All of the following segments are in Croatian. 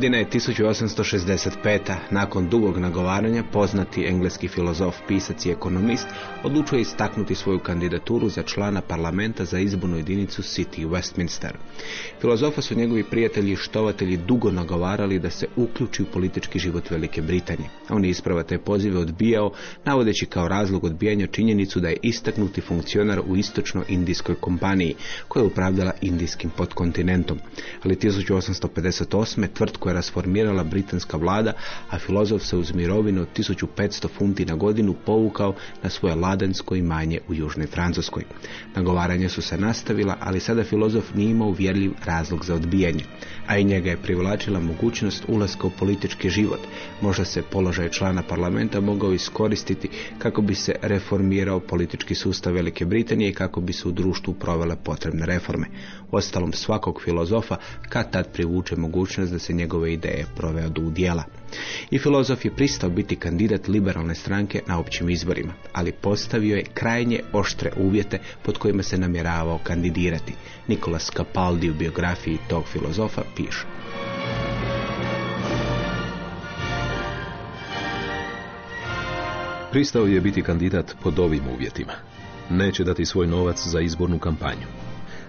Godina je 1865. Nakon dugog nagovaranja poznati engleski filozof, pisac i ekonomist odlučuje istaknuti svoju kandidaturu za člana parlamenta za izbornu jedinicu City Westminster. Filozofa su njegovi prijatelji i štovatelji dugo nagovarali da se uključi u politički život Velike Britanije. On je isprava te pozive odbijao, navodeći kao razlog odbijanja činjenicu da je istaknuti funkcionar u istočno-indijskoj kompaniji koja je upravljala indijskim podkontinentom. Ali 1858. tvrtku je rasformirala britanska vlada, a filozof se uz mirovinu od 1500 funti na godinu povukao na svoje ladensko imanje u južnoj Francuskoj. Nagovaranja su se nastavila, ali sada filozof nije imao uvjerljiv razlog za odbijanje, a i njega je privlačila mogućnost ulaska u politički život. Možda se položaj člana parlamenta mogao iskoristiti kako bi se reformirao politički sustav Velike Britanije i kako bi se u društvu provele potrebne reforme. Ostalom svakog filozofa kad tad privuče mogućnost da se njegove ideje provedu u dijela. I filozof je pristao biti kandidat liberalne stranke na općim izborima, ali postavio je krajnje oštre uvjete pod kojima se namjeravao kandidirati. Nikolas Capaldi u biografiji tog filozofa piše. Pristao je biti kandidat pod ovim uvjetima. Neće dati svoj novac za izbornu kampanju.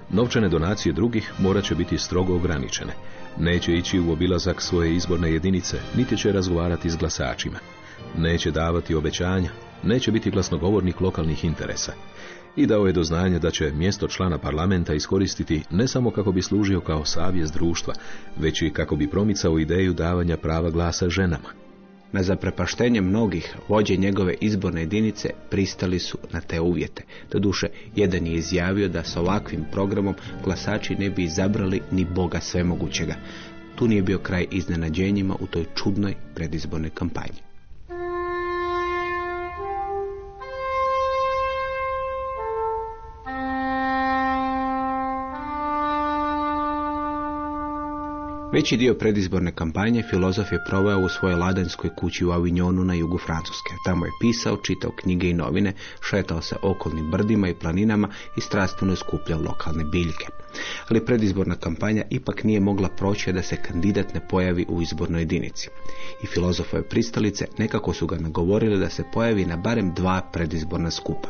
Novčane donacije drugih morat će biti strogo ograničene. Neće ići u obilazak svoje izborne jedinice, niti će razgovarati s glasačima. Neće davati obećanja, neće biti glasnogovornik lokalnih interesa. I dao je do znanja da će mjesto člana parlamenta iskoristiti ne samo kako bi služio kao savjest društva, već i kako bi promicao ideju davanja prava glasa ženama. Na zaprepaštenje mnogih vođe njegove izborne jedinice pristali su na te uvjete. Doduše, jedan je izjavio da s ovakvim programom glasači ne bi izabrali ni Boga svemogućega. Tu nije bio kraj iznenađenjima u toj čudnoj predizbornoj kampanji. Veći dio predizborne kampanje filozof je proveo u svojoj ladanskoj kući u Avignonu na jugu Francuske. Tamo je pisao, čitao knjige i novine, šetao se okolnim brdima i planinama i strastveno skupljao lokalne biljke. Ali predizborna kampanja ipak nije mogla proći da se kandidat ne pojavi u izbornoj jedinici. I filozofove pristalice nekako su ga nagovorili da se pojavi na barem dva predizborna skupa.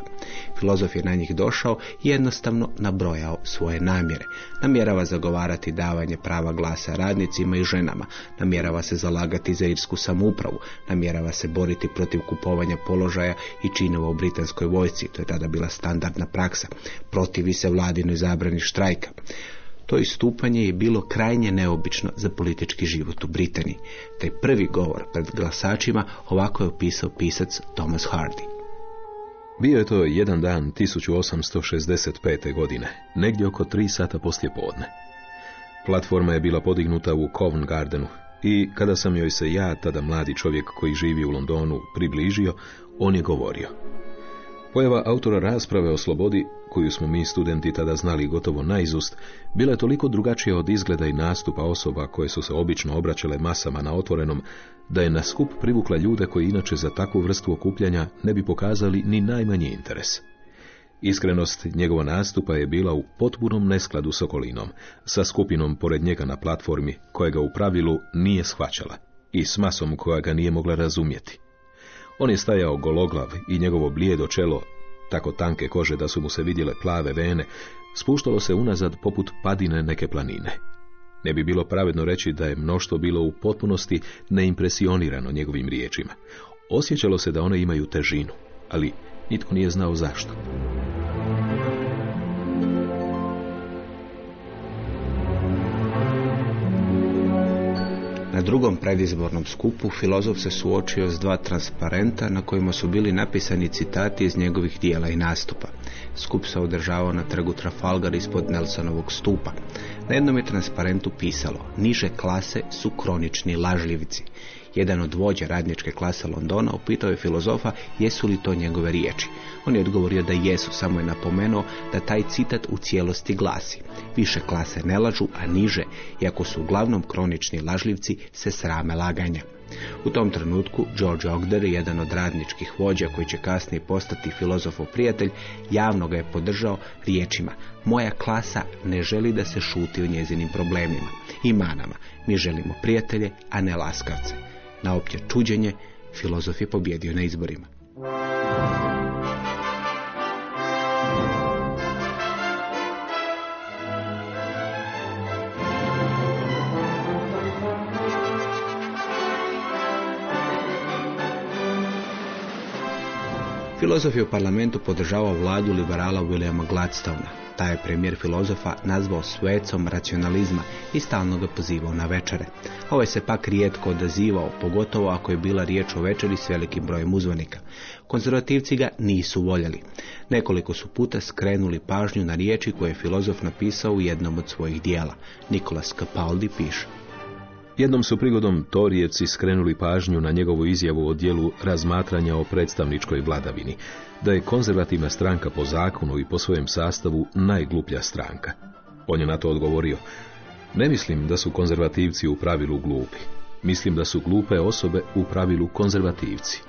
Filozof je na njih došao i jednostavno nabrojao svoje namjere. Namjerava zagovarati davanje prava glasa radnicima i ženama, namjerava se zalagati za irsku samoupravu, namjerava se boriti protiv kupovanja položaja i činova u britanskoj vojsci, to je tada bila standardna praksa, protivi se vladinoj zabrani štrajka. To istupanje je bilo krajnje neobično za politički život u Britaniji. Taj prvi govor pred glasačima ovako je opisao pisac Thomas Hardy. Bio je to jedan dan 1865. godine, negdje oko tri sata poslije podne. Platforma je bila podignuta u Covent Gardenu i kada sam joj se ja, tada mladi čovjek koji živi u Londonu, približio, on je govorio. Pojava autora rasprave o slobodi, koju smo mi studenti tada znali gotovo naizust, bila je toliko drugačija od izgleda i nastupa osoba koje su se obično obraćale masama na otvorenom, da je na skup privukla ljude koji inače za takvu vrstu okupljanja ne bi pokazali ni najmanji interes. Iskrenost njegova nastupa je bila u potpunom neskladu s okolinom, sa skupinom pored njega na platformi, koja ga u pravilu nije shvaćala i s masom koja ga nije mogla razumjeti. On je stajao gologlav i njegovo blijedo čelo, tako tanke kože da su mu se vidjele plave vene, spuštalo se unazad poput padine neke planine. Ne bi bilo pravedno reći da je mnoštvo bilo u potpunosti neimpresionirano njegovim riječima. Osjećalo se da one imaju težinu, ali nitko nije znao zašto. Na drugom predizbornom skupu filozof se suočio s dva transparenta na kojima su bili napisani citati iz njegovih dijela i nastupa. Skup se održavao na trgu Trafalgar ispod Nelsonovog stupa. Na jednom je transparentu pisalo Niže klase su kronični lažljivici. Jedan od vođa radničke klase Londona upitao je filozofa jesu li to njegove riječi. On je odgovorio da jesu, samo je napomenuo da taj citat u cijelosti glasi. Više klase ne lažu, a niže, iako su uglavnom kronični lažljivci, se srame laganja. U tom trenutku George Ogder, jedan od radničkih vođa koji će kasnije postati filozofov prijatelj, javno ga je podržao riječima Moja klasa ne želi da se šuti o njezinim problemima i manama. Mi želimo prijatelje, a ne laskavce. Na opće čuđenje, filozof je pobjedio na izborima. Filozof je u parlamentu podržavao vladu liberala Williama Gladstona. Taj je premijer filozofa nazvao svecom racionalizma i stalno ga pozivao na večere. Ovaj se pak rijetko odazivao, pogotovo ako je bila riječ o večeri s velikim brojem uzvanika. Konzervativci ga nisu voljeli. Nekoliko su puta skrenuli pažnju na riječi koje je filozof napisao u jednom od svojih dijela. Nikolas Capaldi piše. Jednom su prigodom Torijevci skrenuli pažnju na njegovu izjavu o dijelu razmatranja o predstavničkoj vladavini, da je konzervativna stranka po zakonu i po svojem sastavu najgluplja stranka. On je na to odgovorio, ne mislim da su konzervativci u pravilu glupi. Mislim da su glupe osobe u pravilu konzervativci.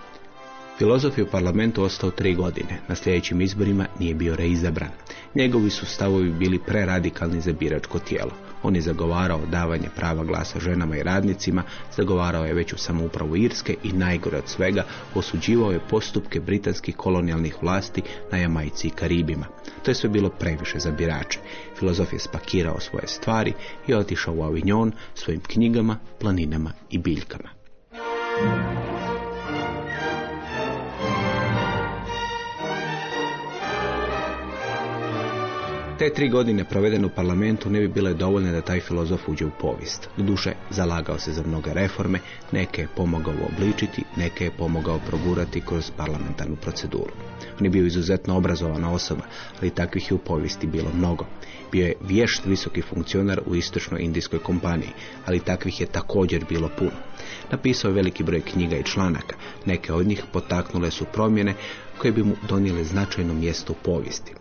Filozof je u parlamentu ostao tri godine. Na sljedećim izborima nije bio reizabran. Njegovi su stavovi bili preradikalni za biračko tijelo. On je zagovarao davanje prava glasa ženama i radnicima, zagovarao je veću samoupravu Irske i najgore od svega osuđivao je postupke britanskih kolonijalnih vlasti na Jamajci i Karibima. To je sve bilo previše za birače. Filozof je spakirao svoje stvari i otišao u Avignon svojim knjigama, planinama i biljkama. Te tri godine provedene u parlamentu ne bi bile dovoljne da taj filozof uđe u povijest. Doduše, zalagao se za mnoge reforme, neke je pomogao obličiti, neke je pomogao progurati kroz parlamentarnu proceduru. On je bio izuzetno obrazovana osoba, ali takvih je u povijesti bilo mnogo. Bio je vješt visoki funkcionar u istočnoj indijskoj kompaniji, ali takvih je također bilo puno. Napisao je veliki broj knjiga i članaka, neke od njih potaknule su promjene koje bi mu donijele značajno mjesto u povijesti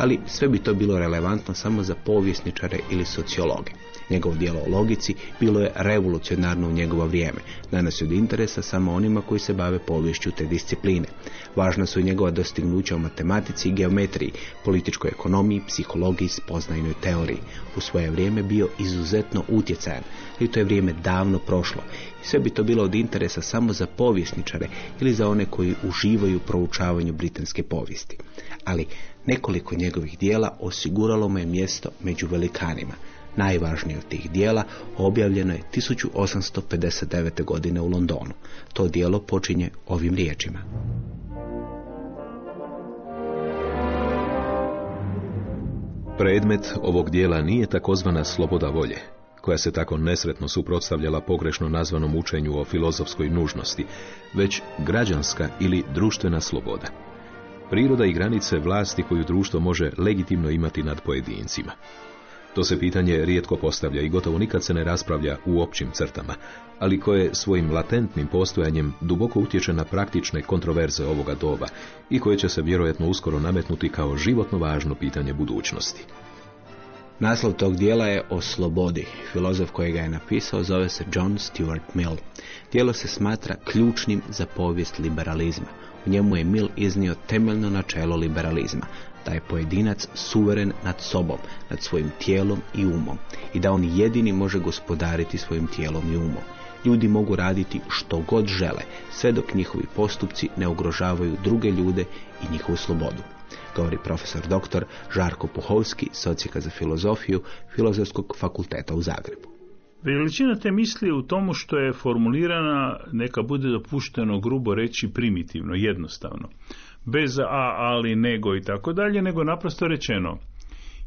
ali sve bi to bilo relevantno samo za povjesničare ili sociologe. Njegovo djelo o logici bilo je revolucionarno u njegovo vrijeme. Danas je od interesa samo onima koji se bave poviješću te discipline. Važna su njegova dostignuća u matematici i geometriji, političkoj ekonomiji, psihologiji, spoznajnoj teoriji. U svoje vrijeme bio izuzetno utjecajan, i to je vrijeme davno prošlo. Sve bi to bilo od interesa samo za povjesničare ili za one koji uživaju proučavanju britanske povijesti. Ali Nekoliko njegovih dijela osiguralo mu je mjesto među velikanima. Najvažnije od tih dijela objavljeno je 1859. godine u Londonu. To dijelo počinje ovim riječima. Predmet ovog dijela nije takozvana sloboda volje, koja se tako nesretno suprotstavljala pogrešno nazvanom učenju o filozofskoj nužnosti, već građanska ili društvena sloboda priroda i granice vlasti koju društvo može legitimno imati nad pojedincima. To se pitanje rijetko postavlja i gotovo nikad se ne raspravlja u općim crtama, ali koje svojim latentnim postojanjem duboko utječe na praktične kontroverze ovoga doba i koje će se vjerojatno uskoro nametnuti kao životno važno pitanje budućnosti. Naslov tog dijela je o slobodi. Filozof koji ga je napisao zove se John Stuart Mill. Dijelo se smatra ključnim za povijest liberalizma. U njemu je Mill iznio temeljno načelo liberalizma, da je pojedinac suveren nad sobom, nad svojim tijelom i umom i da on jedini može gospodariti svojim tijelom i umom. Ljudi mogu raditi što god žele, sve dok njihovi postupci ne ugrožavaju druge ljude i njihovu slobodu govori profesor dr. Žarko Puhovski, socijaka za filozofiju Filozofskog fakulteta u Zagrebu. Veličina te misli u tomu što je formulirana, neka bude dopušteno grubo reći primitivno, jednostavno. Bez a, ali, nego i tako dalje, nego naprosto rečeno.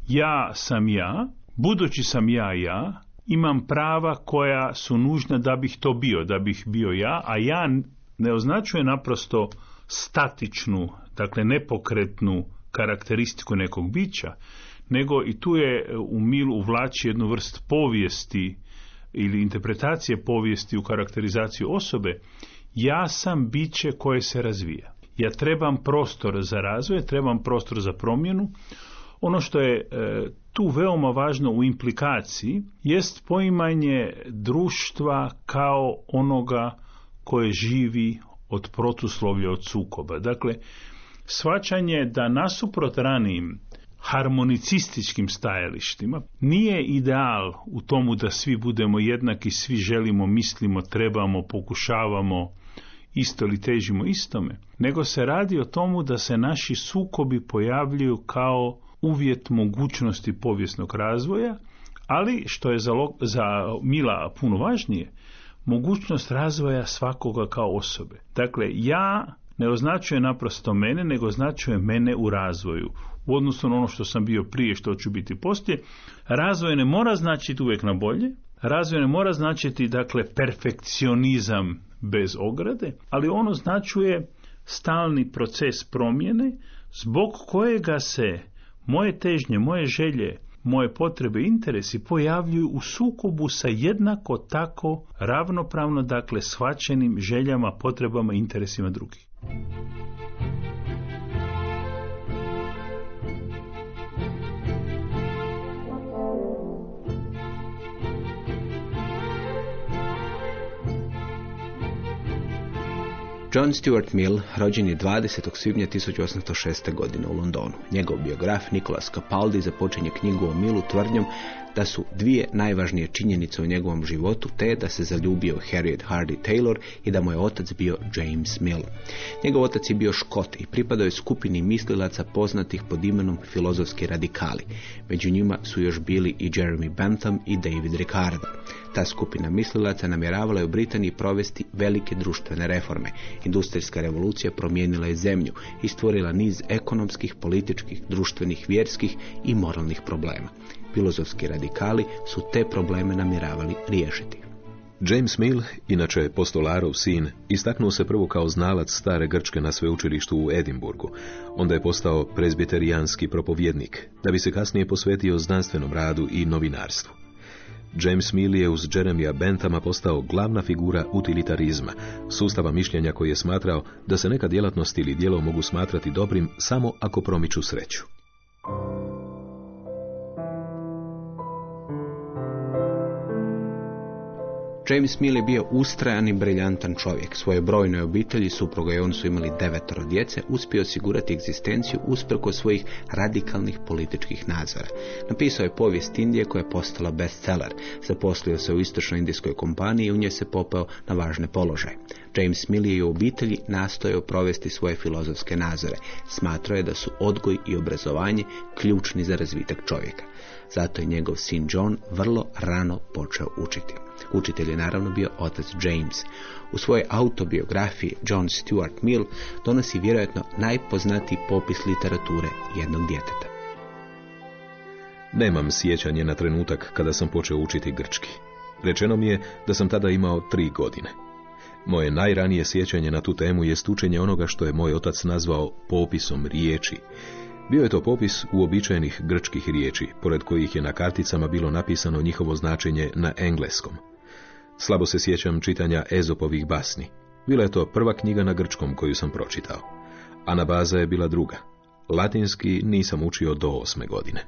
Ja sam ja, budući sam ja ja, imam prava koja su nužna da bih to bio, da bih bio ja, a ja ne označuje naprosto statičnu, dakle nepokretnu karakteristiku nekog bića, nego i tu je u milu uvlači jednu vrst povijesti ili interpretacije povijesti u karakterizaciju osobe, ja sam biće koje se razvija. Ja trebam prostor za razvoj, trebam prostor za promjenu. Ono što je e, tu veoma važno u implikaciji jest poimanje društva kao onoga koje živi od protuslovlja, od sukoba. Dakle, svačanje da nasuprot ranijim harmonicističkim stajalištima nije ideal u tomu da svi budemo jednaki, svi želimo, mislimo, trebamo, pokušavamo isto li težimo istome, nego se radi o tomu da se naši sukobi pojavljuju kao uvjet mogućnosti povijesnog razvoja, ali što je za, za Mila puno važnije, mogućnost razvoja svakoga kao osobe. Dakle, ja ne označuje naprosto mene, nego označuje mene u razvoju. U odnosu na ono što sam bio prije, što ću biti poslije. Razvoj ne mora značiti uvijek na bolje, razvoj ne mora značiti dakle perfekcionizam bez ograde, ali ono značuje stalni proces promjene zbog kojega se moje težnje, moje želje, moje potrebe i interesi pojavljuju u sukobu sa jednako tako ravnopravno, dakle, shvaćenim željama, potrebama i interesima drugih. John Stuart Mill rođen je 20. svibnja 1806. godine u Londonu. Njegov biograf Nikolas Capaldi započinje knjigu o Millu tvrdnjom da su dvije najvažnije činjenice u njegovom životu te da se zaljubio Harriet Hardy Taylor i da mu je otac bio James Mill. Njegov otac je bio škot i pripadao je skupini mislilaca poznatih pod imenom filozofski radikali. Među njima su još bili i Jeremy Bentham i David Ricardo. Ta skupina mislilaca namjeravala je u Britaniji provesti velike društvene reforme. Industrijska revolucija promijenila je zemlju i stvorila niz ekonomskih, političkih, društvenih, vjerskih i moralnih problema. Filozofski radikali su te probleme namjeravali riješiti. James Mill, inače postolarov sin, istaknuo se prvo kao znalac stare Grčke na sveučilištu u Edimburgu. Onda je postao prezbiterijanski propovjednik, da bi se kasnije posvetio znanstvenom radu i novinarstvu. James Mill je uz Jeremija Benthama postao glavna figura utilitarizma, sustava mišljenja koji je smatrao da se neka djelatnost ili djelo mogu smatrati dobrim samo ako promiču sreću. James Mill je bio ustrajan i briljantan čovjek. Svoje brojnoj obitelji, supruga i on su imali devetoro djece, uspio osigurati egzistenciju usprko svojih radikalnih političkih nazora. Napisao je povijest Indije koja je postala bestseller. Zaposlio se u istočnoj indijskoj kompaniji i u njoj se popao na važne položaje. James Mill je u obitelji nastojao provesti svoje filozofske nazore. Smatrao je da su odgoj i obrazovanje ključni za razvitak čovjeka. Zato je njegov sin John vrlo rano počeo učiti. Učitelj je naravno bio otac James. U svojoj autobiografiji John Stuart Mill donosi vjerojatno najpoznatiji popis literature jednog djeteta. Nemam sjećanje na trenutak kada sam počeo učiti grčki. Rečeno mi je da sam tada imao tri godine. Moje najranije sjećanje na tu temu je učenje onoga što je moj otac nazvao popisom riječi. Bio je to popis uobičajenih grčkih riječi, pored kojih je na karticama bilo napisano njihovo značenje na engleskom. Slabo se sjećam čitanja Ezopovih basni. Bila je to prva knjiga na grčkom koju sam pročitao. Anabaza je bila druga. Latinski nisam učio do osme godine.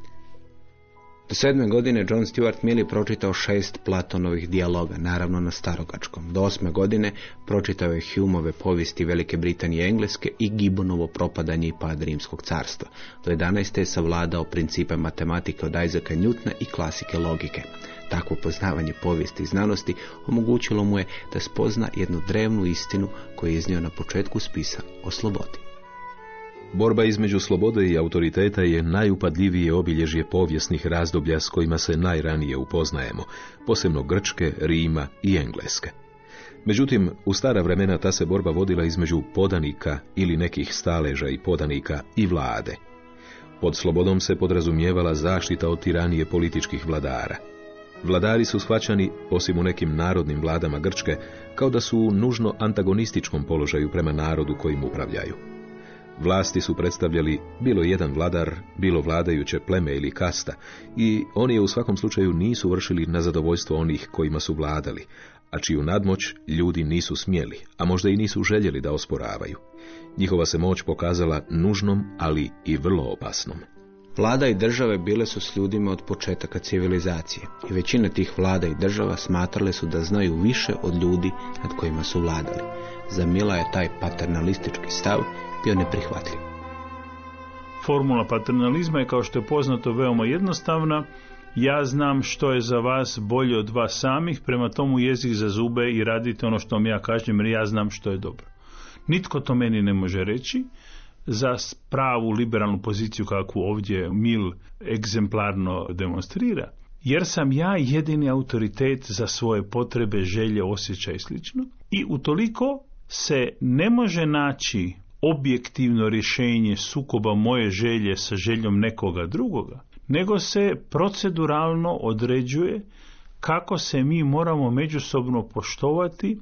Do sedme godine John Stuart Mill je pročitao šest Platonovih dijaloga, naravno na starogačkom. Do osme godine pročitao je Humeove povijesti Velike Britanije i Engleske i Gibbonovo propadanje i pad Rimskog carstva. Do 11. je savladao principe matematike od Isaaca Newtona i klasike logike. Takvo poznavanje povijesti i znanosti omogućilo mu je da spozna jednu drevnu istinu koju je iznio na početku spisa o slobodi. Borba između slobode i autoriteta je najupadljivije obilježje povijesnih razdoblja s kojima se najranije upoznajemo, posebno Grčke, Rima i Engleske. Međutim, u stara vremena ta se borba vodila između podanika ili nekih staleža i podanika i vlade. Pod slobodom se podrazumijevala zaštita od tiranije političkih vladara. Vladari su shvaćani, osim u nekim narodnim vladama Grčke, kao da su u nužno antagonističkom položaju prema narodu kojim upravljaju. Vlasti su predstavljali bilo jedan vladar, bilo vladajuće pleme ili kasta i oni u svakom slučaju nisu vršili na zadovoljstvo onih kojima su vladali, a čiju nadmoć ljudi nisu smjeli, a možda i nisu željeli da osporavaju. Njihova se moć pokazala nužnom, ali i vrlo opasnom. Vlada i države bile su s ljudima od početaka civilizacije i većina tih vlada i država smatrale su da znaju više od ljudi nad kojima su vladali. Za Mila je taj paternalistički stav bio neprihvatljiv. Formula paternalizma je kao što je poznato veoma jednostavna. Ja znam što je za vas bolje od vas samih, prema tomu jezik za zube i radite ono što vam ja kažem jer ja znam što je dobro. Nitko to meni ne može reći za pravu liberalnu poziciju kakvu ovdje Mil egzemplarno demonstrira, jer sam ja jedini autoritet za svoje potrebe, želje, osjećaje i slično i utoliko se ne može naći objektivno rješenje sukoba moje želje sa željom nekoga drugoga, nego se proceduralno određuje kako se mi moramo međusobno poštovati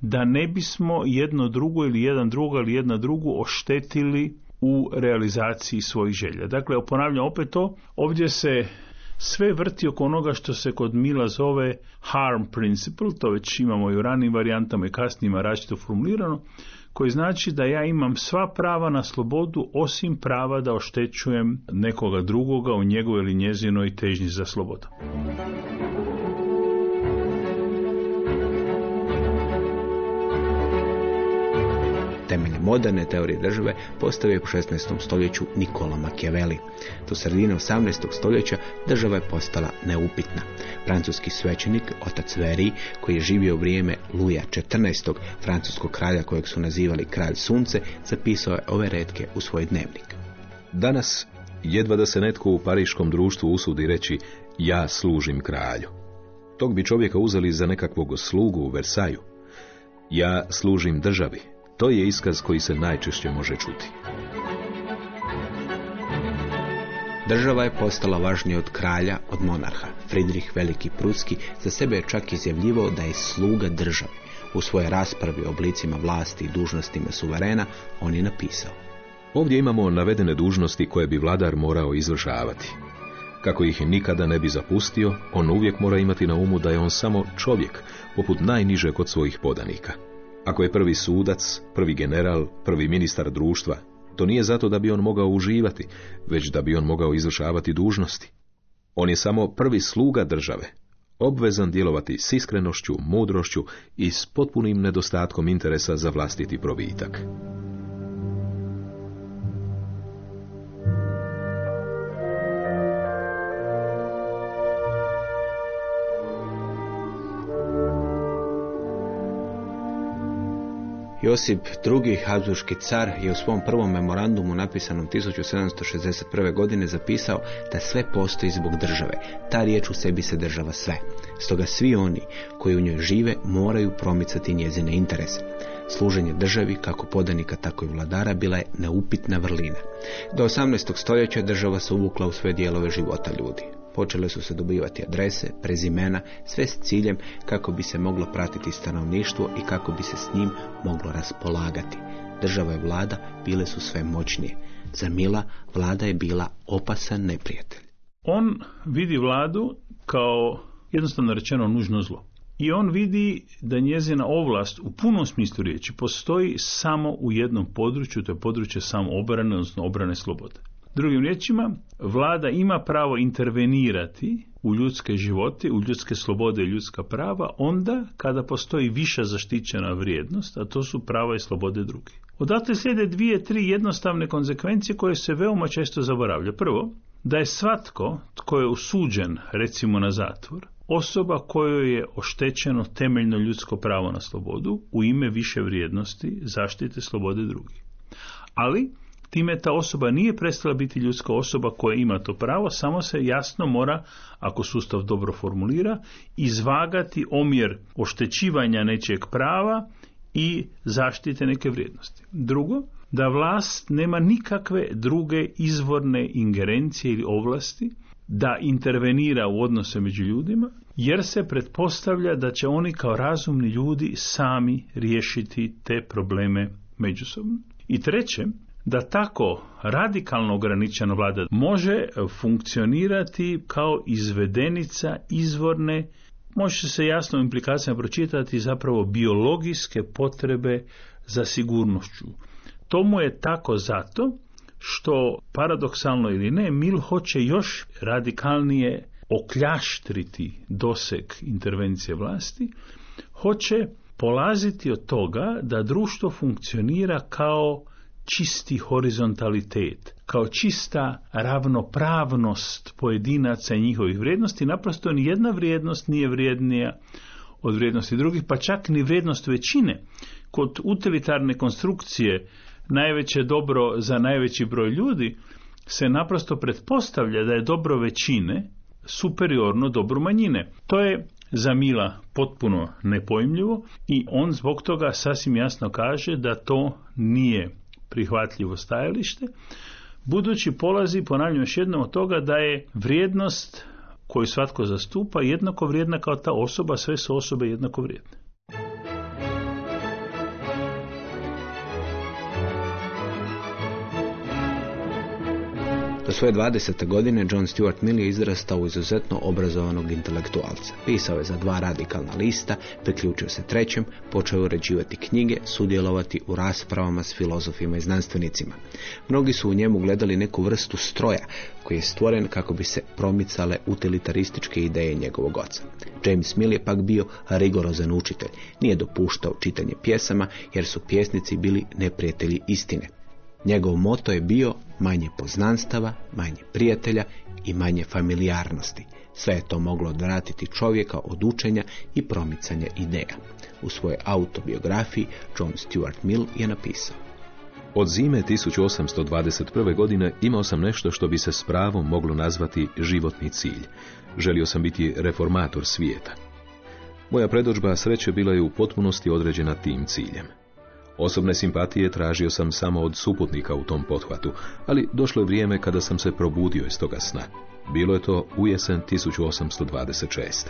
da ne bismo jedno drugo ili jedan drugo ili jedna drugu oštetili u realizaciji svojih želja. Dakle, ponavljam opet to, ovdje se sve vrti oko onoga što se kod Mila zove harm principle, to već imamo i u ranim varijantama i kasnijima različito formulirano, koji znači da ja imam sva prava na slobodu osim prava da oštećujem nekoga drugoga u njegovoj ili njezinoj težnji za slobodom. Moderne teorije države postavio u 16. stoljeću Nikola Machiavelli. Do sredine 18. stoljeća država je postala neupitna. Francuski svećenik, otac Veri, koji je živio vrijeme Luja XIV. francuskog kralja kojeg su nazivali kralj sunce, zapisao je ove redke u svoj dnevnik. Danas jedva da se netko u pariškom društvu usudi reći ja služim kralju. Tog bi čovjeka uzeli za nekakvog slugu u Versaju. Ja služim državi, to je iskaz koji se najčešće može čuti. Država je postala važnija od kralja, od monarha. Friedrich Veliki Pruski za sebe je čak izjavljivao da je sluga države. U svojoj raspravi o oblicima vlasti i dužnostima suverena on je napisao. Ovdje imamo navedene dužnosti koje bi vladar morao izvršavati. Kako ih nikada ne bi zapustio, on uvijek mora imati na umu da je on samo čovjek, poput najniže kod svojih podanika. Ako je prvi sudac, prvi general, prvi ministar društva, to nije zato da bi on mogao uživati, već da bi on mogao izvršavati dužnosti. On je samo prvi sluga države, obvezan djelovati s iskrenošću, mudrošću i s potpunim nedostatkom interesa za vlastiti probitak. Josip II. Habsburški car je u svom prvom memorandumu napisanom 1761. godine zapisao da sve postoji zbog države. Ta riječ u sebi se država sve. Stoga svi oni koji u njoj žive moraju promicati njezine interese. Služenje državi, kako podanika, tako i vladara, bila je neupitna vrlina. Do 18. stoljeća država se uvukla u sve dijelove života ljudi. Počele su se dobivati adrese, prezimena, sve s ciljem kako bi se moglo pratiti stanovništvo i kako bi se s njim moglo raspolagati. Država i vlada bile su sve moćnije. Za Mila vlada je bila opasan neprijatelj. On vidi vladu kao jednostavno rečeno nužno zlo. I on vidi da njezina ovlast u punom smislu riječi postoji samo u jednom području, to je područje samo obrane, odnosno obrane slobode. Drugim riječima, vlada ima pravo intervenirati u ljudske živote, u ljudske slobode i ljudska prava onda kada postoji viša zaštićena vrijednost, a to su prava i slobode drugih. Odatle slijede dvije, tri jednostavne konsekvencije koje se veoma često zaboravljaju. Prvo, da je svatko tko je osuđen, recimo na zatvor, osoba kojoj je oštećeno temeljno ljudsko pravo na slobodu u ime više vrijednosti zaštite slobode drugih. Ali, time ta osoba nije prestala biti ljudska osoba koja ima to pravo, samo se jasno mora, ako sustav dobro formulira, izvagati omjer oštećivanja nečijeg prava i zaštite neke vrijednosti. Drugo, da vlast nema nikakve druge izvorne ingerencije ili ovlasti da intervenira u odnose među ljudima, jer se pretpostavlja da će oni kao razumni ljudi sami riješiti te probleme međusobno. I treće, da tako radikalno ograničena vlada može funkcionirati kao izvedenica izvorne, može se jasno implikacijama pročitati zapravo biologijske potrebe za sigurnošću. Tomu je tako zato što, paradoksalno ili ne, Mil hoće još radikalnije okljaštriti doseg intervencije vlasti, hoće polaziti od toga da društvo funkcionira kao čisti horizontalitet, kao čista ravnopravnost pojedinaca i njihovih vrijednosti, naprosto ni jedna vrijednost nije vrijednija od vrijednosti drugih, pa čak ni vrijednost većine. Kod utilitarne konstrukcije najveće dobro za najveći broj ljudi se naprosto pretpostavlja da je dobro većine superiorno dobru manjine. To je za Mila potpuno nepojmljivo i on zbog toga sasvim jasno kaže da to nije prihvatljivo stajalište, budući polazi, ponavljam još jednom od toga, da je vrijednost koju svatko zastupa jednako vrijedna kao ta osoba, sve su osobe jednako vrijedne. Svoje 20. godine John Stuart Mill je izrastao u izuzetno obrazovanog intelektualca. Pisao je za dva radikalna lista, priključio se trećem, počeo uređivati knjige, sudjelovati u raspravama s filozofima i znanstvenicima. Mnogi su u njemu gledali neku vrstu stroja koji je stvoren kako bi se promicale utilitarističke ideje njegovog oca. James Mill je pak bio rigorozan učitelj. Nije dopuštao čitanje pjesama jer su pjesnici bili neprijatelji istine. Njegov moto je bio manje poznanstava, manje prijatelja i manje familijarnosti. Sve je to moglo odvratiti čovjeka od učenja i promicanja ideja. U svojoj autobiografiji John Stuart Mill je napisao Od zime 1821. godine imao sam nešto što bi se s pravom moglo nazvati životni cilj. Želio sam biti reformator svijeta. Moja predođba sreće bila je u potpunosti određena tim ciljem. Osobne simpatije tražio sam samo od suputnika u tom pothvatu, ali došlo je vrijeme kada sam se probudio iz toga sna. Bilo je to u jesen 1826.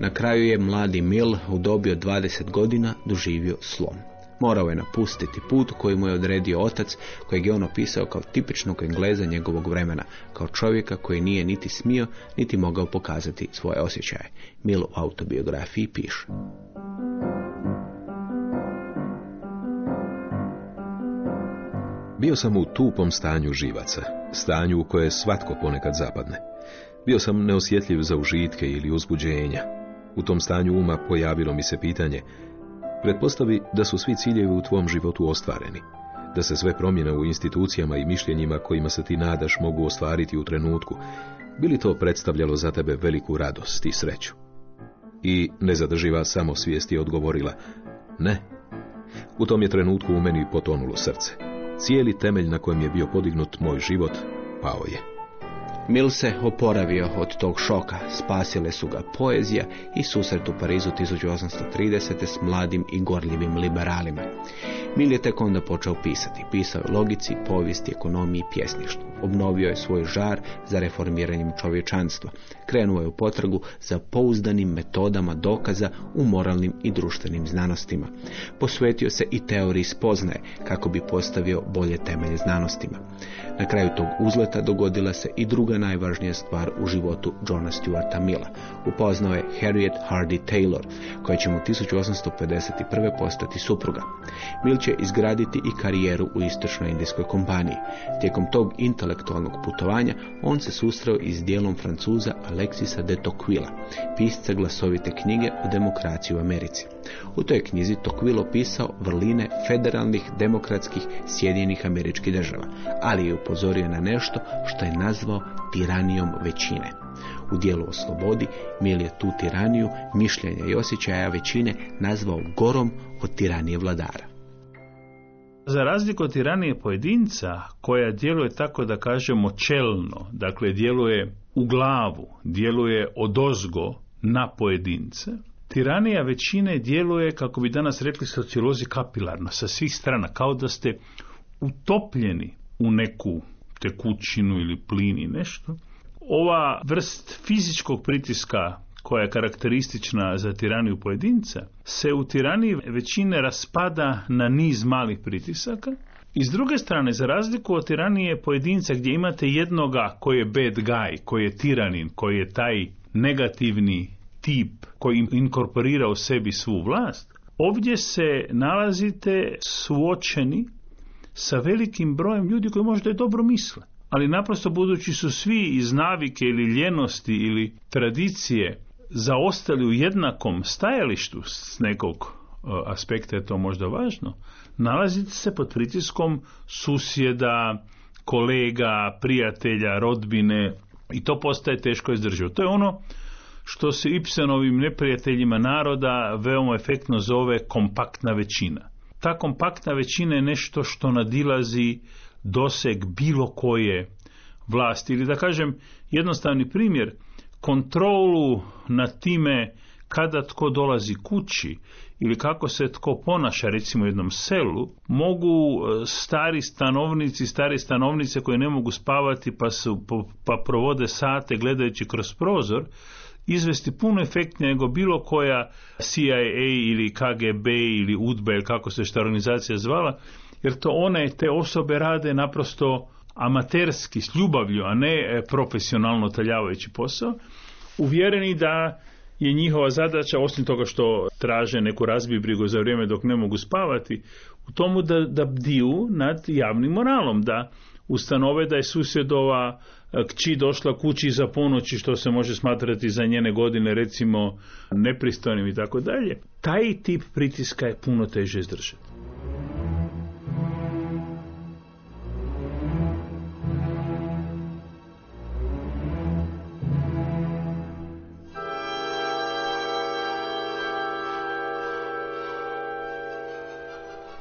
Na kraju je mladi Mill u dobi od 20 godina doživio slom. Morao je napustiti put koji mu je odredio otac, kojeg je on opisao kao tipičnog engleza njegovog vremena, kao čovjeka koji nije niti smio, niti mogao pokazati svoje osjećaje. Mill u autobiografiji piše. Bio sam u tupom stanju živaca, stanju u koje svatko ponekad zapadne. Bio sam neosjetljiv za užitke ili uzbuđenja. U tom stanju uma pojavilo mi se pitanje, pretpostavi da su svi ciljevi u tvom životu ostvareni, da se sve promjene u institucijama i mišljenjima kojima se ti nadaš mogu ostvariti u trenutku, bili to predstavljalo za tebe veliku radost i sreću. I nezadrživa samosvijest je odgovorila, ne. U tom je trenutku u meni potonulo srce. Cijeli temelj na kojem je bio podignut moj život pao je. Mil se oporavio od tog šoka, spasile su ga poezija i susret u Parizu 1830. s mladim i gorljivim liberalima. Mil je tek onda počeo pisati. Pisao je logici, povijesti, ekonomiji i pjesništvu. Obnovio je svoj žar za reformiranjem čovječanstva. Krenuo je u potragu za pouzdanim metodama dokaza u moralnim i društvenim znanostima. Posvetio se i teoriji spoznaje kako bi postavio bolje temelje znanostima. Na kraju tog uzleta dogodila se i druga najvažnija stvar u životu Johna Stuarta Milla. Upoznao je Harriet Hardy Taylor, koja će mu 1851. postati supruga. Mill će izgraditi i karijeru u istočnoj indijskoj kompaniji. Tijekom tog intelektualnog putovanja on se susreo i s dijelom Francuza Alexisa de Tocqueville, pisca glasovite knjige o demokraciji u Americi. U toj knjizi Tocqueville opisao vrline federalnih demokratskih Sjedinjenih američkih država, ali je upozorio na nešto što je nazvao tiranijom većine. U dijelu o slobodi Mil je tu tiraniju mišljenja i osjećaja većine nazvao gorom od tiranije vladara. Za razliku od tiranije pojedinca, koja djeluje tako da kažemo čelno, dakle djeluje u glavu, djeluje odozgo na pojedince, tiranija većine djeluje, kako bi danas rekli sociolozi, kapilarno, sa svih strana, kao da ste utopljeni u neku tekućinu ili plin i nešto. Ova vrst fizičkog pritiska koja je karakteristična za tiraniju pojedinca, se u tiraniji većine raspada na niz malih pritisaka i s druge strane, za razliku od tiranije pojedinca gdje imate jednoga koji je bad guy, koji je tiranin, koji je taj negativni tip koji inkorporira u sebi svu vlast, ovdje se nalazite suočeni sa velikim brojem ljudi koji možda i dobro misle. Ali naprosto budući su svi iz navike ili ljenosti ili tradicije zaostali u jednakom stajalištu s nekog e, aspekta je to možda važno, nalazite se pod pritiskom susjeda, kolega, prijatelja, rodbine i to postaje teško izdrživo. To je ono što se Ibsenovim neprijateljima naroda veoma efektno zove kompaktna većina. Ta kompaktna većina je nešto što nadilazi doseg bilo koje vlasti. Ili da kažem jednostavni primjer, kontrolu nad time kada tko dolazi kući ili kako se tko ponaša recimo u jednom selu, mogu e, stari stanovnici, stari stanovnice koji ne mogu spavati pa, su, pa provode sate gledajući kroz prozor, izvesti puno efektnije nego bilo koja CIA ili KGB ili UDBA ili kako se što organizacija zvala, jer to one te osobe rade naprosto amaterski, s ljubavlju, a ne e, profesionalno taljavajući posao, uvjereni da je njihova zadaća, osim toga što traže neku razbibrigu za vrijeme dok ne mogu spavati, u tomu da, da bdiju nad javnim moralom, da ustanove da je susjedova e, kći došla kući za ponoći što se može smatrati za njene godine recimo nepristojnim i tako dalje. Taj tip pritiska je puno teže izdržati.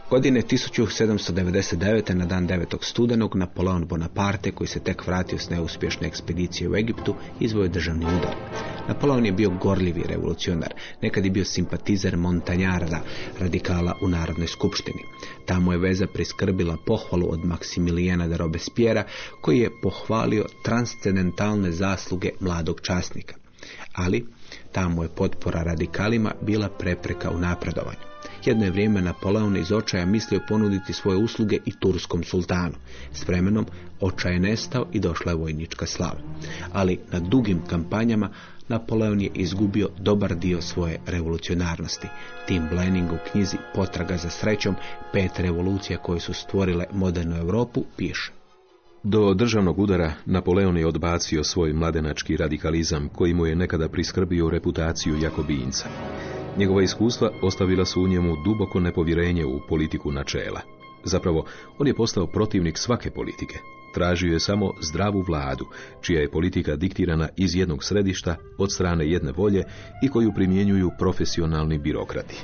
Godine 1799. na dan 9. studenog Napoleon Bonaparte, koji se tek vratio s neuspješne ekspedicije u Egiptu, izvoje državni udar. Napoleon je bio gorljivi revolucionar, nekad je bio simpatizer Montanjara, radikala u Narodnoj skupštini. Tamo je veza priskrbila pohvalu od Maksimilijana de Robespierre, koji je pohvalio transcendentalne zasluge mladog časnika. Ali tamo je potpora radikalima bila prepreka u napredovanju. Jedno je vrijeme Napoleon iz očaja mislio ponuditi svoje usluge i turskom sultanu. S vremenom očaj je nestao i došla je vojnička slava. Ali na dugim kampanjama Napoleon je izgubio dobar dio svoje revolucionarnosti. Tim Blenning u knjizi Potraga za srećom, pet revolucija koje su stvorile modernu Europu, piše. Do državnog udara Napoleon je odbacio svoj mladenački radikalizam koji mu je nekada priskrbio reputaciju Jakobinca. Njegova iskustva ostavila su u njemu duboko nepovjerenje u politiku načela. Zapravo, on je postao protivnik svake politike. Tražio je samo zdravu vladu, čija je politika diktirana iz jednog središta, od strane jedne volje i koju primjenjuju profesionalni birokrati.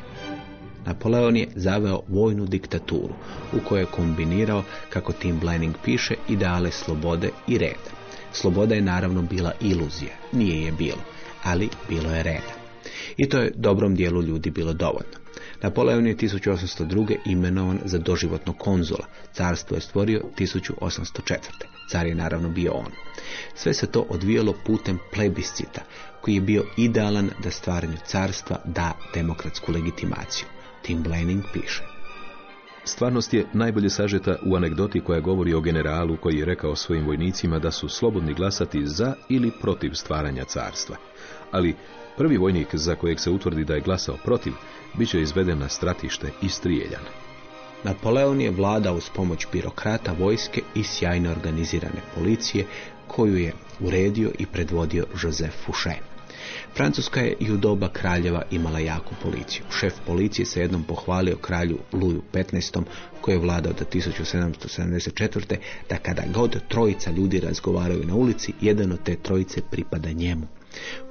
Napoleon je zaveo vojnu diktaturu, u kojoj je kombinirao, kako Tim Blenning piše, ideale slobode i reda. Sloboda je naravno bila iluzija, nije je bilo, ali bilo je reda. I to je dobrom dijelu ljudi bilo dovoljno. Napoleon je 1802. imenovan za doživotnog konzula. Carstvo je stvorio 1804. Car je naravno bio on. Sve se to odvijalo putem plebiscita, koji je bio idealan da stvaranju carstva da demokratsku legitimaciju. Tim Blanning piše. Stvarnost je najbolje sažeta u anegdoti koja govori o generalu koji je rekao svojim vojnicima da su slobodni glasati za ili protiv stvaranja carstva. Ali Prvi vojnik za kojeg se utvrdi da je glasao protiv, bit će izveden na stratište i strijeljan. Napoleon je vladao uz pomoć birokrata vojske i sjajno organizirane policije koju je uredio i predvodio Joseph Fouché. Francuska je i u doba kraljeva imala jaku policiju. Šef policije se jednom pohvalio kralju Luju XV. koji je vladao do 1774. da kada god trojica ljudi razgovaraju na ulici, jedan od te trojice pripada njemu.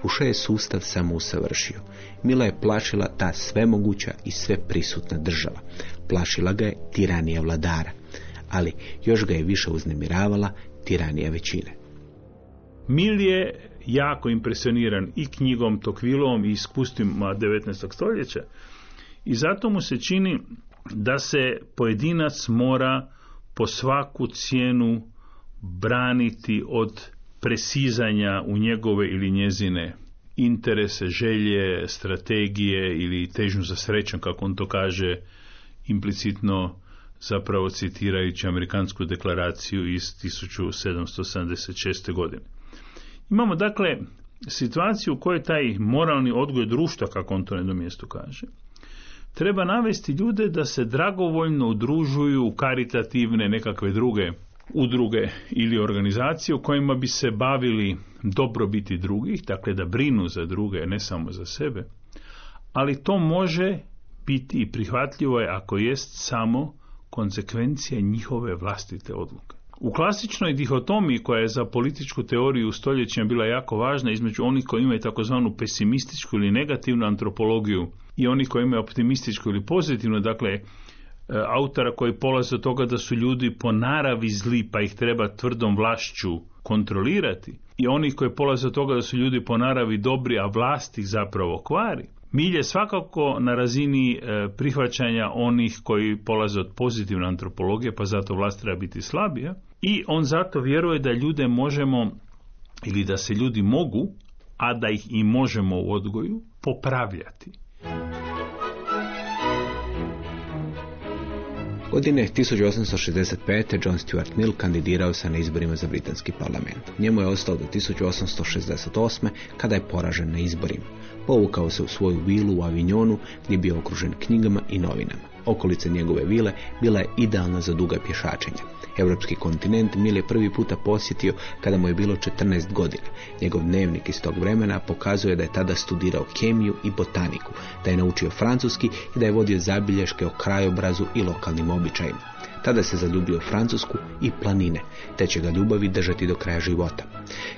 Fouché je sustav samo usavršio. Mila je plašila ta svemoguća i sve prisutna država. Plašila ga je tiranija vladara, ali još ga je više uznemiravala tiranija većine. Mil je jako impresioniran i knjigom Tokvilom i iskustvima 19. stoljeća i zato mu se čini da se pojedinac mora po svaku cijenu braniti od presizanja u njegove ili njezine interese, želje, strategije ili težnju za srećom, kako on to kaže, implicitno zapravo citirajući amerikansku deklaraciju iz 1776. godine. Imamo dakle situaciju u kojoj taj moralni odgoj društva, kako on to na jednom mjestu kaže, treba navesti ljude da se dragovoljno udružuju u karitativne nekakve druge udruge ili organizacije u kojima bi se bavili dobrobiti drugih, dakle da brinu za druge, ne samo za sebe, ali to može biti i prihvatljivo je ako jest samo konsekvencija njihove vlastite odluke. U klasičnoj dihotomiji koja je za političku teoriju u stoljećima bila jako važna između onih koji imaju takozvanu pesimističku ili negativnu antropologiju i onih koji imaju optimističku ili pozitivnu, dakle autora koji polaze od toga da su ljudi po naravi zli pa ih treba tvrdom vlašću kontrolirati i onih koji polaze od toga da su ljudi po naravi dobri, a vlast ih zapravo kvari. Milj je svakako na razini e, prihvaćanja onih koji polaze od pozitivne antropologije, pa zato vlast treba biti slabija. I on zato vjeruje da ljude možemo, ili da se ljudi mogu, a da ih i možemo u odgoju, popravljati. Godine 1865. John Stuart Mill kandidirao se na izborima za britanski parlament. Njemu je ostao do 1868. kada je poražen na izborima. Povukao se u svoju vilu u Avignonu gdje je bio okružen knjigama i novinama. Okolica njegove vile bila je idealna za duga pješačenja. Europski kontinent Mil je prvi puta posjetio kada mu je bilo 14 godina. Njegov dnevnik iz tog vremena pokazuje da je tada studirao kemiju i botaniku, da je naučio francuski i da je vodio zabilješke o krajobrazu i lokalnim običajima. Tada se zaljubio Francusku i planine, te će ga ljubavi držati do kraja života.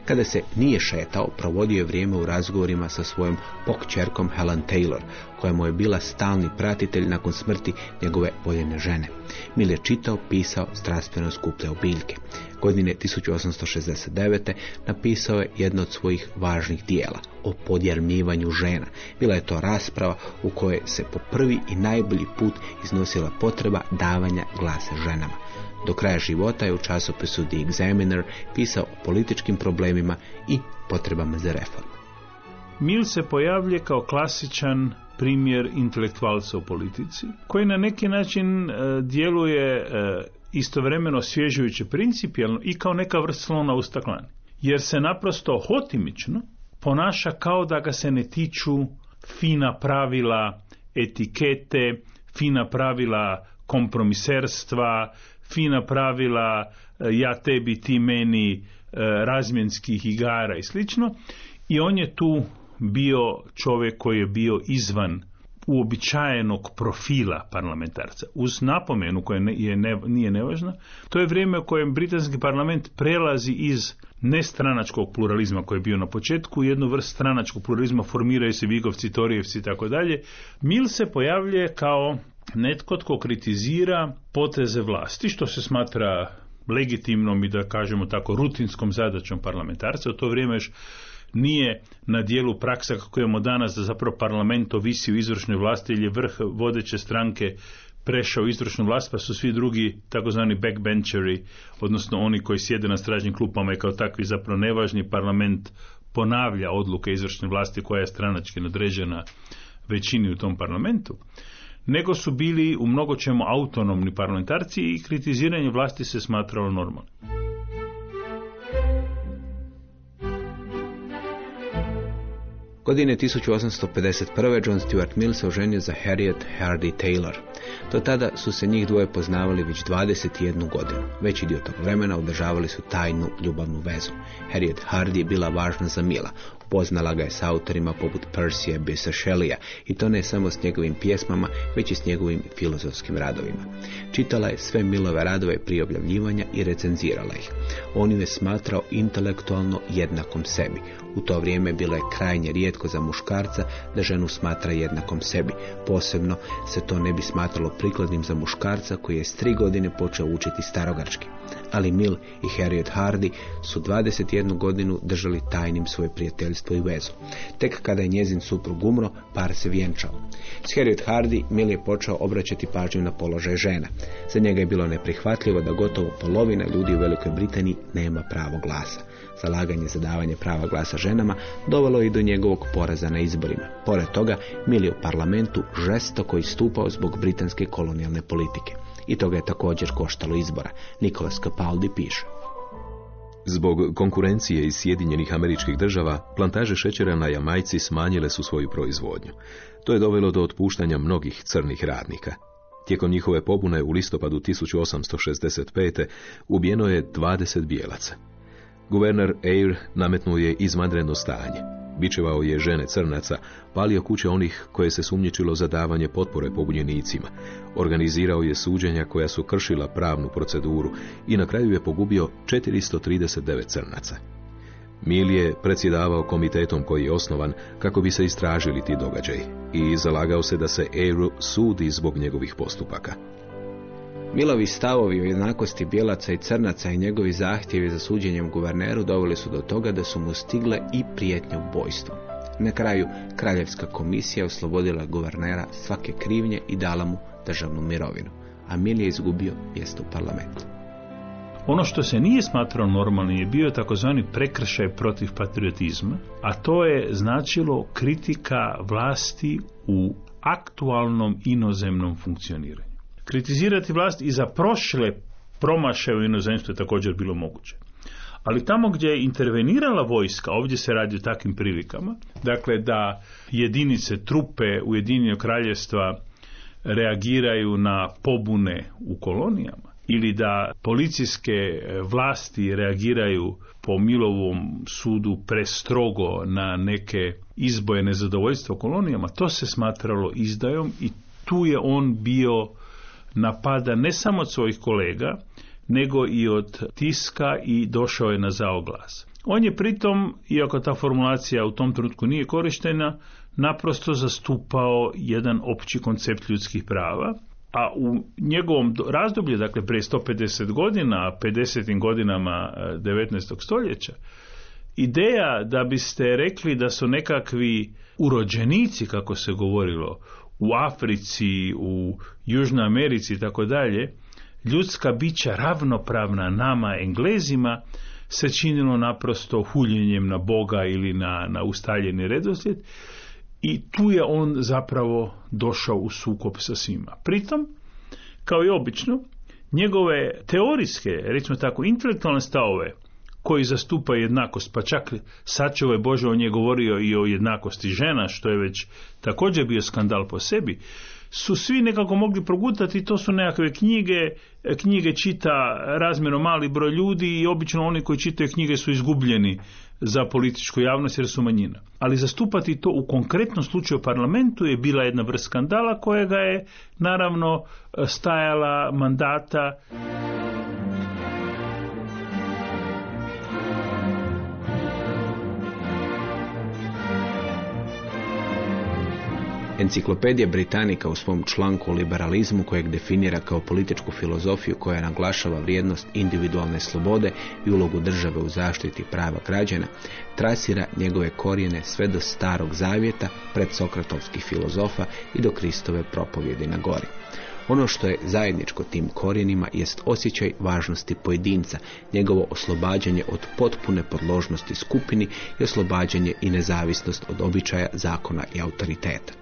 Kada se nije šetao, provodio je vrijeme u razgovorima sa svojom pokćerkom Helen Taylor, koja mu je bila stalni pratitelj nakon smrti njegove voljene žene. Mil je čitao, pisao, strastveno skupljao biljke. Godine 1869. napisao je jedno od svojih važnih dijela o podjarmivanju žena. Bila je to rasprava u kojoj se po prvi i najbolji put iznosila potreba davanja glasa ženama. Do kraja života je u časopisu The Examiner pisao o političkim problemima i potrebama za reformu. Mil se pojavlje kao klasičan primjer intelektualca u politici, koji na neki način e, djeluje e, istovremeno osvježujuće principijalno i kao neka vrst slona u staklani. Jer se naprosto hotimično ponaša kao da ga se ne tiču fina pravila etikete, fina pravila kompromiserstva, fina pravila e, ja tebi, ti meni, razmjenskih igara i slično. I on je tu bio čovjek koji je bio izvan uobičajenog profila parlamentarca. Uz napomenu koja je ne, nije nevažna, to je vrijeme u kojem britanski parlament prelazi iz nestranačkog pluralizma koji je bio na početku, jednu vrst stranačkog pluralizma formiraju se Vigovci, Torijevci i tako dalje. Mil se pojavljuje kao netko tko kritizira poteze vlasti, što se smatra legitimnom i da kažemo tako rutinskom zadaćom parlamentarca. U to vrijeme još nije na dijelu praksa kako imamo danas da zapravo parlament ovisi u izvršnoj vlasti ili je vrh vodeće stranke prešao izvršnu vlast pa su svi drugi takozvani backbencheri odnosno oni koji sjede na stražnim klupama i kao takvi zapravo nevažni parlament ponavlja odluke izvršne vlasti koja je stranački nadređena većini u tom parlamentu nego su bili u mnogo čemu autonomni parlamentarci i kritiziranje vlasti se smatralo normalno. Godine 1851. John Stuart Mill se oženio za Harriet Hardy Taylor. Do tada su se njih dvoje poznavali već 21 godinu. Veći dio tog vremena održavali su tajnu ljubavnu vezu. Harriet Hardy je bila važna za Mila. Poznala ga je s autorima poput Percyja Bysshe Shelleya i to ne samo s njegovim pjesmama, već i s njegovim filozofskim radovima. Čitala je sve Milove radove prije objavljivanja i recenzirala ih. On ju je smatrao intelektualno jednakom sebi. U to vrijeme bilo je krajnje rijetko za muškarca da ženu smatra jednakom sebi. Posebno se to ne bi smatralo prikladnim za muškarca koji je s tri godine počeo učiti starogarčki. Ali Mill i Harriet Hardy su 21 godinu držali tajnim svoje prijateljstvo i vezu. Tek kada je njezin suprug umro, par se vjenčao. S Harriet Hardy Mill je počeo obraćati pažnju na položaj žena. Za njega je bilo neprihvatljivo da gotovo polovina ljudi u Velikoj Britaniji nema pravo glasa. Zalaganje za davanje prava glasa ženama dovelo je i do njegovog poraza na izborima. Pored toga, Mill je u parlamentu žestoko istupao zbog britanske kolonijalne politike. I toga je također koštalo izbora. Nikolas Capaldi piše. Zbog konkurencije iz Sjedinjenih američkih država, plantaže šećera na Jamajci smanjile su svoju proizvodnju. To je dovelo do otpuštanja mnogih crnih radnika. Tijekom njihove pobune u listopadu 1865. ubijeno je 20 bijelaca. Guverner Eyre nametnuo je izvanredno stanje. Bičevao je žene crnaca, palio kuće onih koje se sumnjičilo za davanje potpore pobunjenicima. Organizirao je suđenja koja su kršila pravnu proceduru i na kraju je pogubio 439 crnaca. Mil je predsjedavao komitetom koji je osnovan kako bi se istražili ti događaji i zalagao se da se Eyru sudi zbog njegovih postupaka. Milovi stavovi o jednakosti bijelaca i crnaca i njegovi zahtjevi za suđenjem guverneru doveli su do toga da su mu stigle i prijetnje ubojstvom. Na kraju kraljevska komisija oslobodila guvernera svake krivnje i dala mu državnu mirovinu, a Mil je izgubio mjesto u parlamentu. Ono što se nije smatrao normalnim je bio takozvani prekršaj protiv patriotizma, a to je značilo kritika vlasti u aktualnom inozemnom funkcioniranju. Kritizirati vlast i za prošle promašaje u inozemstvu je također bilo moguće. Ali tamo gdje je intervenirala vojska, ovdje se radi o takvim prilikama, dakle da jedinice, trupe Ujedinjenog kraljevstva reagiraju na pobune u kolonijama ili da policijske vlasti reagiraju po Milovom sudu prestrogo na neke izboje nezadovoljstva kolonijama, to se smatralo izdajom i tu je on bio napada ne samo od svojih kolega, nego i od tiska i došao je na zaoglas. On je pritom, iako ta formulacija u tom trenutku nije korištena, naprosto zastupao jedan opći koncept ljudskih prava, a u njegovom razdoblju, dakle prije 150 godina, 50. godinama 19. stoljeća, ideja da biste rekli da su nekakvi urođenici, kako se govorilo, u Africi, u Južnoj Americi i tako dalje, ljudska bića ravnopravna nama Englezima se činilo naprosto huljenjem na Boga ili na, na ustaljeni redoslijed i tu je on zapravo došao u sukob sa svima. Pritom, kao i obično, njegove teorijske, recimo tako, intelektualne stavove koji zastupa jednakost, pa čak Sačevo je Bože on je govorio i o jednakosti žena, što je već također bio skandal po sebi, su svi nekako mogli progutati, to su nekakve knjige, knjige čita razmjerno mali broj ljudi i obično oni koji čitaju knjige su izgubljeni za političku javnost jer su manjina. Ali zastupati to u konkretnom slučaju parlamentu je bila jedna vrst skandala kojega je naravno stajala mandata Enciklopedija Britanika u svom članku o liberalizmu kojeg definira kao političku filozofiju koja naglašava vrijednost individualne slobode i ulogu države u zaštiti prava građana, trasira njegove korijene sve do starog zavjeta pred sokratovskih filozofa i do Kristove propovjedi na gori. Ono što je zajedničko tim korijenima jest osjećaj važnosti pojedinca, njegovo oslobađanje od potpune podložnosti skupini i oslobađanje i nezavisnost od običaja, zakona i autoriteta.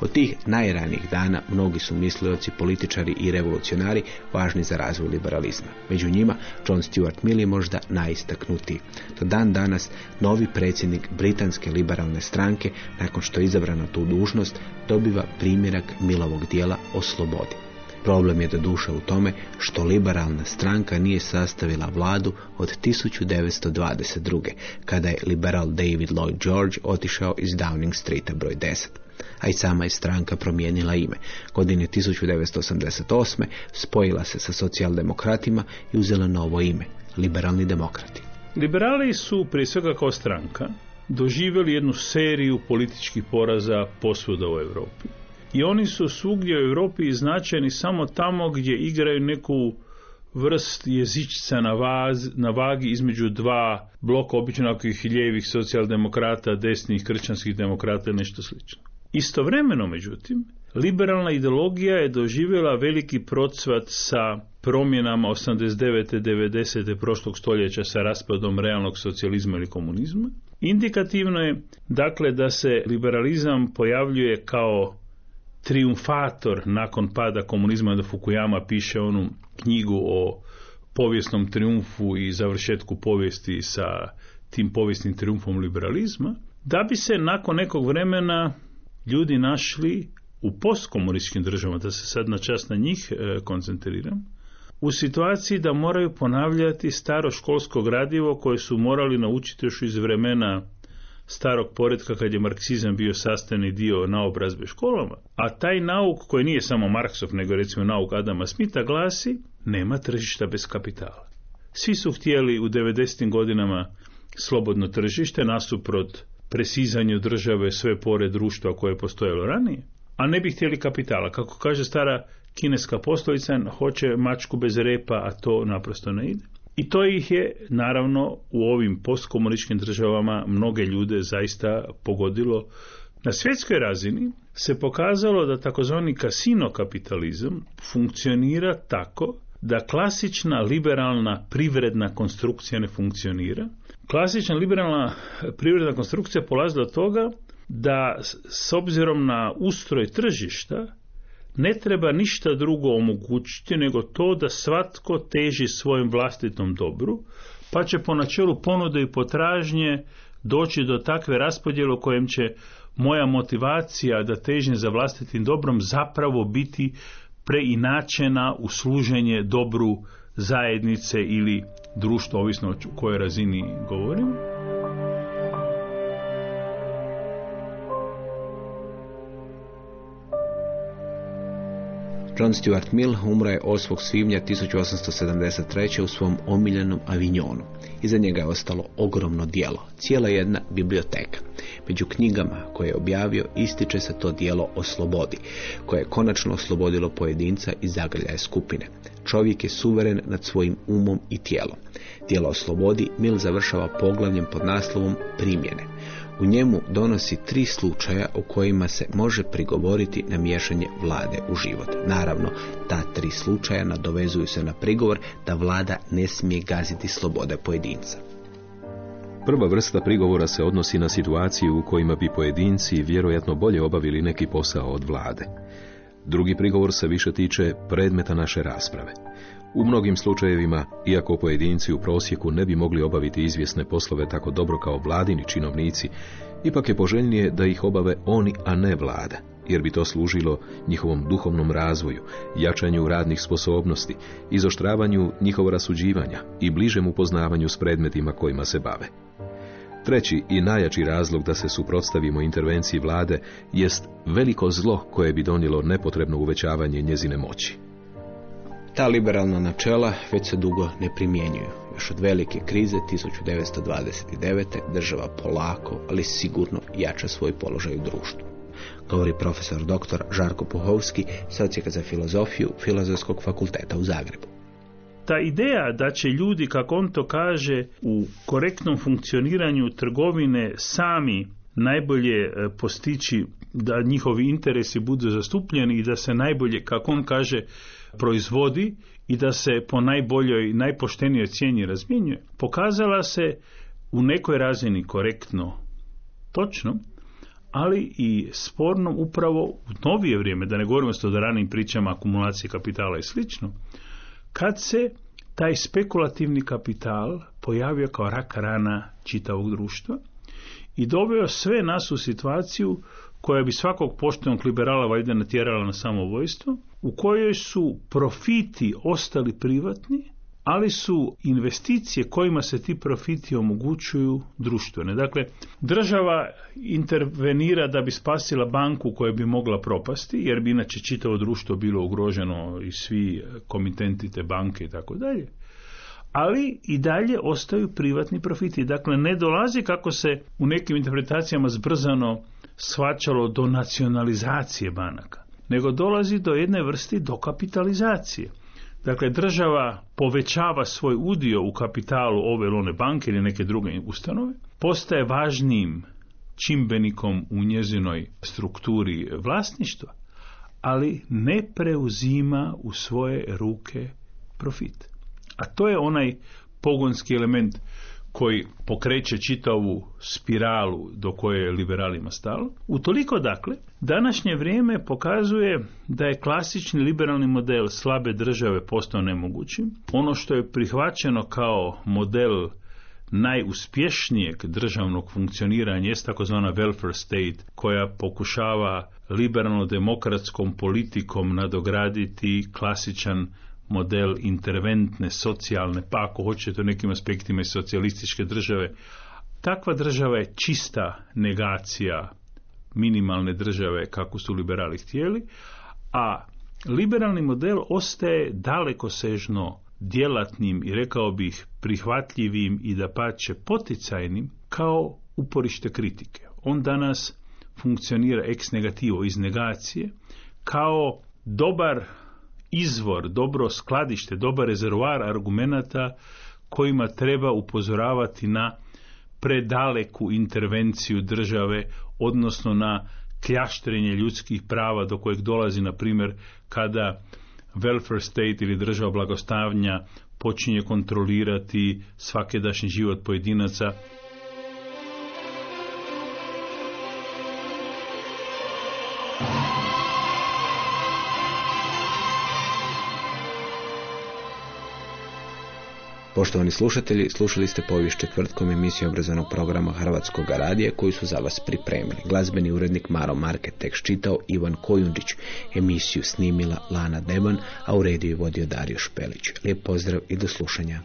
Od tih najranijih dana mnogi su mislioci, političari i revolucionari važni za razvoj liberalizma. Među njima John Stuart Mill je možda najistaknutiji. Do dan danas novi predsjednik Britanske liberalne stranke, nakon što je izabran tu dužnost, dobiva primjerak Milovog dijela o slobodi. Problem je do duše u tome što liberalna stranka nije sastavila vladu od 1922. kada je liberal David Lloyd George otišao iz Downing Streeta broj 10 a i sama je stranka promijenila ime. Godine 1988. spojila se sa socijaldemokratima i uzela novo ime, liberalni demokrati. Liberali su, prije svega kao stranka, doživjeli jednu seriju političkih poraza posvuda u Europi. I oni su svugdje u Europi značajni samo tamo gdje igraju neku vrst jezičca na, vaz, na vagi između dva bloka obično lijevih socijaldemokrata, desnih kršćanskih demokrata i nešto slično. Istovremeno, međutim, liberalna ideologija je doživjela veliki procvat sa promjenama 89. 90. prošlog stoljeća sa raspadom realnog socijalizma ili komunizma. Indikativno je, dakle, da se liberalizam pojavljuje kao triumfator nakon pada komunizma da Fukuyama piše onu knjigu o povijesnom triumfu i završetku povijesti sa tim povijesnim triumfom liberalizma, da bi se nakon nekog vremena ljudi našli u postkomunističkim državama, da se sad na čas na njih e, koncentriram, u situaciji da moraju ponavljati staro školsko gradivo koje su morali naučiti još iz vremena starog poredka kad je marksizam bio sastavni dio naobrazbe školama, a taj nauk koji nije samo Marksov, nego recimo nauk Adama Smitha glasi nema tržišta bez kapitala. Svi su htjeli u 90. godinama slobodno tržište nasuprot presizanju države sve pored društva koje je postojalo ranije, a ne bi htjeli kapitala. Kako kaže stara kineska poslovica, hoće mačku bez repa, a to naprosto ne ide. I to ih je, naravno, u ovim postkomunističkim državama mnoge ljude zaista pogodilo. Na svjetskoj razini se pokazalo da takozvani kasino kapitalizam funkcionira tako da klasična liberalna privredna konstrukcija ne funkcionira. Klasična liberalna privredna konstrukcija polazi od toga da s obzirom na ustroj tržišta ne treba ništa drugo omogućiti nego to da svatko teži svojim vlastitom dobru, pa će po načelu ponude i potražnje doći do takve raspodjele u kojem će moja motivacija da težim za vlastitim dobrom zapravo biti preinačena u služenje dobru zajednice ili društva, ovisno o kojoj razini govorim. John Stuart Mill umro je 8. svibnja 1873. u svom omiljenom Avignonu. Iza njega je ostalo ogromno dijelo, cijela jedna biblioteka. Među knjigama koje je objavio ističe se to dijelo o slobodi, koje je konačno oslobodilo pojedinca iz zagrljaje skupine. Čovjek je suveren nad svojim umom i tijelom. Dijelo o slobodi Mill završava poglavljem pod naslovom primjene. U njemu donosi tri slučaja u kojima se može prigovoriti na miješanje vlade u život. Naravno, ta tri slučaja nadovezuju se na prigovor da vlada ne smije gaziti slobode pojedinca. Prva vrsta prigovora se odnosi na situaciju u kojima bi pojedinci vjerojatno bolje obavili neki posao od vlade. Drugi prigovor se više tiče predmeta naše rasprave. U mnogim slučajevima, iako pojedinci u prosjeku ne bi mogli obaviti izvjesne poslove tako dobro kao vladini činovnici, ipak je poželjnije da ih obave oni, a ne vlada, jer bi to služilo njihovom duhovnom razvoju, jačanju radnih sposobnosti, izoštravanju njihova rasuđivanja i bližem upoznavanju s predmetima kojima se bave. Treći i najjači razlog da se suprotstavimo intervenciji vlade jest veliko zlo koje bi donijelo nepotrebno uvećavanje njezine moći. Ta liberalna načela već se dugo ne primjenjuju. Još od velike krize 1929. država polako, ali sigurno jača svoj položaj u društvu. Govori profesor dr. Žarko Puhovski, socijaka za filozofiju Filozofskog fakulteta u Zagrebu. Ta ideja da će ljudi, kako on to kaže, u korektnom funkcioniranju trgovine sami najbolje e, postići da njihovi interesi budu zastupljeni i da se najbolje, kako on kaže, proizvodi i da se po najboljoj, najpoštenijoj cijeni razmjenjuje, pokazala se u nekoj razini korektno, točno, ali i spornom upravo u novije vrijeme, da ne govorimo o da ranim pričama akumulacije kapitala i slično, kad se taj spekulativni kapital pojavio kao rak rana čitavog društva i doveo sve nas u situaciju koja bi svakog poštenog liberala valjda natjerala na samovojstvo, u kojoj su profiti ostali privatni, ali su investicije kojima se ti profiti omogućuju društvene. Dakle, država intervenira da bi spasila banku koja bi mogla propasti, jer bi inače čitavo društvo bilo ugroženo i svi komitenti te banke i tako dalje. Ali i dalje ostaju privatni profiti. Dakle, ne dolazi kako se u nekim interpretacijama zbrzano svačalo do nacionalizacije banaka, nego dolazi do jedne vrsti dokapitalizacije. Dakle, država povećava svoj udio u kapitalu ove ili one banke ili neke druge ustanove, postaje važnijim čimbenikom u njezinoj strukturi vlasništva, ali ne preuzima u svoje ruke profit. A to je onaj pogonski element koji pokreće čitavu spiralu do koje je liberalima stalo. Utoliko dakle, današnje vrijeme pokazuje da je klasični liberalni model slabe države postao nemogućim. Ono što je prihvaćeno kao model najuspješnijeg državnog funkcioniranja je takozvana welfare state koja pokušava liberalno-demokratskom politikom nadograditi klasičan model interventne, socijalne, pa ako hoćete u nekim aspektima i socijalističke države, takva država je čista negacija minimalne države kako su liberali htjeli, a liberalni model ostaje daleko sežno djelatnim i rekao bih prihvatljivim i da pače poticajnim kao uporište kritike. On danas funkcionira ex negativo iz negacije kao dobar izvor, dobro skladište, dobar rezervoar argumenata kojima treba upozoravati na predaleku intervenciju države, odnosno na kljaštrenje ljudskih prava do kojeg dolazi, na primjer, kada welfare state ili država blagostavnja počinje kontrolirati svakedašnji život pojedinaca Poštovani slušatelji, slušali ste povijest četvrtkom emisiju obrazovnog programa Hrvatskog radija koji su za vas pripremili. Glazbeni urednik Maro Market tekst čitao Ivan Kojundžić, emisiju snimila Lana Deban, a u rediju vodio Dario Špelić. Lijep pozdrav i do slušanja.